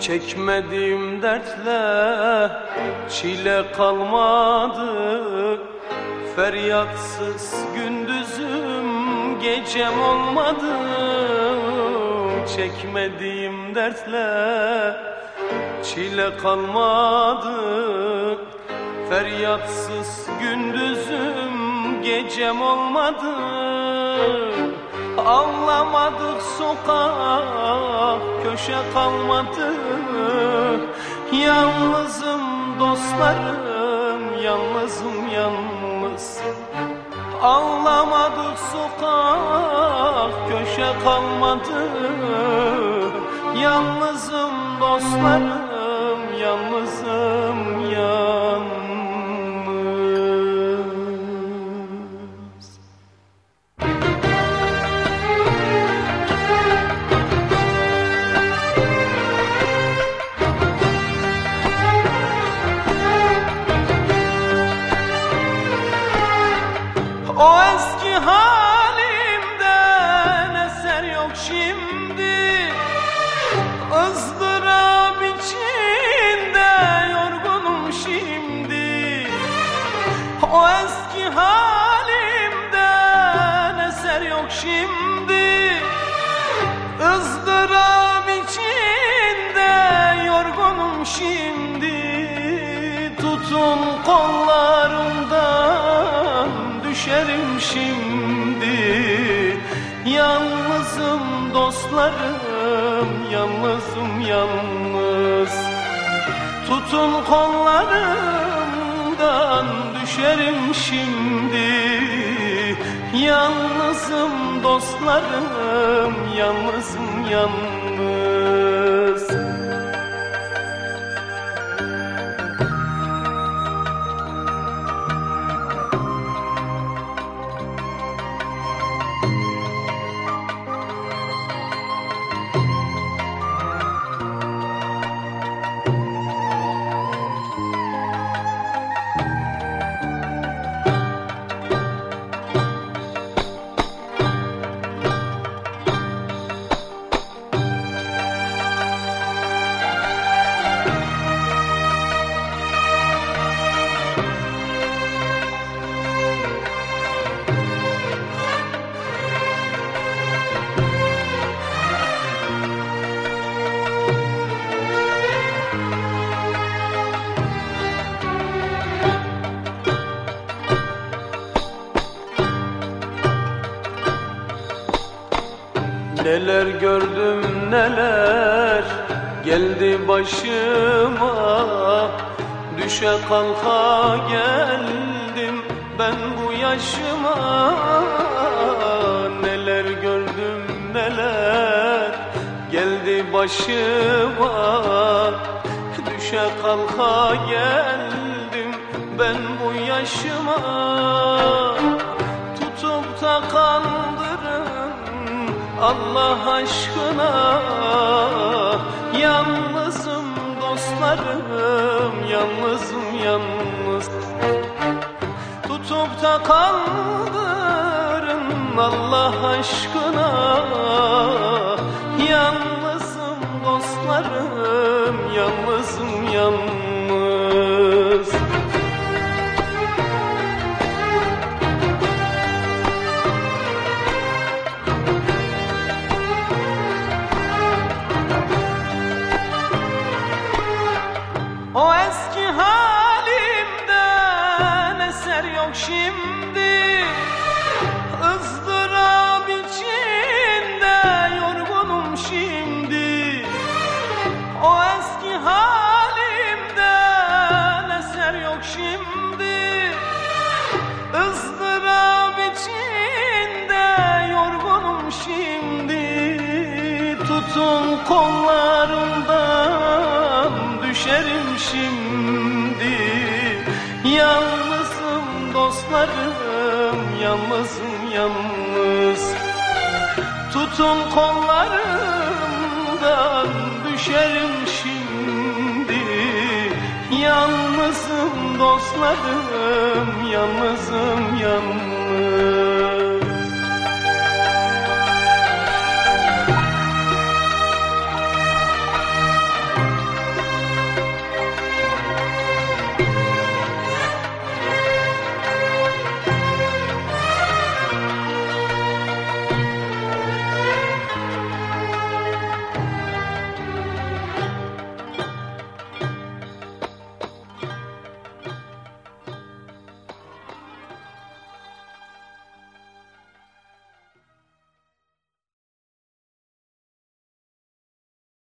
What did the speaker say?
Çekmediğim dertle çile kalmadı. Feryatsız gündüzüm gecem olmadı. Çekmediğim dertle çile kalmadı. Feryatsız gündüzüm gecem olmadı Ağlamadık sokak köşe kalmadı. Yalnızım dostlarım yalnızım yalnız. Ağlamadık sokak köşe kalmadı. Yalnızım dostlarım yalnızım O eski halimden eser yok şimdi. Izdırap içinde yorgunum şimdi. O eski halimden eser yok şimdi. Izdırap düşerim şimdi Yalnızım dostlarım yalnızım yalnız. Tutun kollarımdan düşerim şimdi. Yalnızım dostlarım yalnızım yalnız Neler gördüm neler geldi başıma. Düşe kalka geldim ben bu yaşıma. Neler gördüm neler geldi başıma. Düşe kalka geldim ben bu yaşıma. Tutup da kandırın Allah aşkına. Yalnızım dostlarım Yalnızım yalnız. Tutup da kandırın Allah aşkına eser yok şimdi. Izdırap içinde yorgunum şimdi. O eski halimden eser yok şimdi. Izdırap içinde yorgunum şimdi. Tutun kollarımdan Dostlarım yalnızım yalnız. Tutun kollarımdan düşerim şimdi. Yalnızım dostlarım yalnızım yalnız